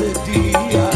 city.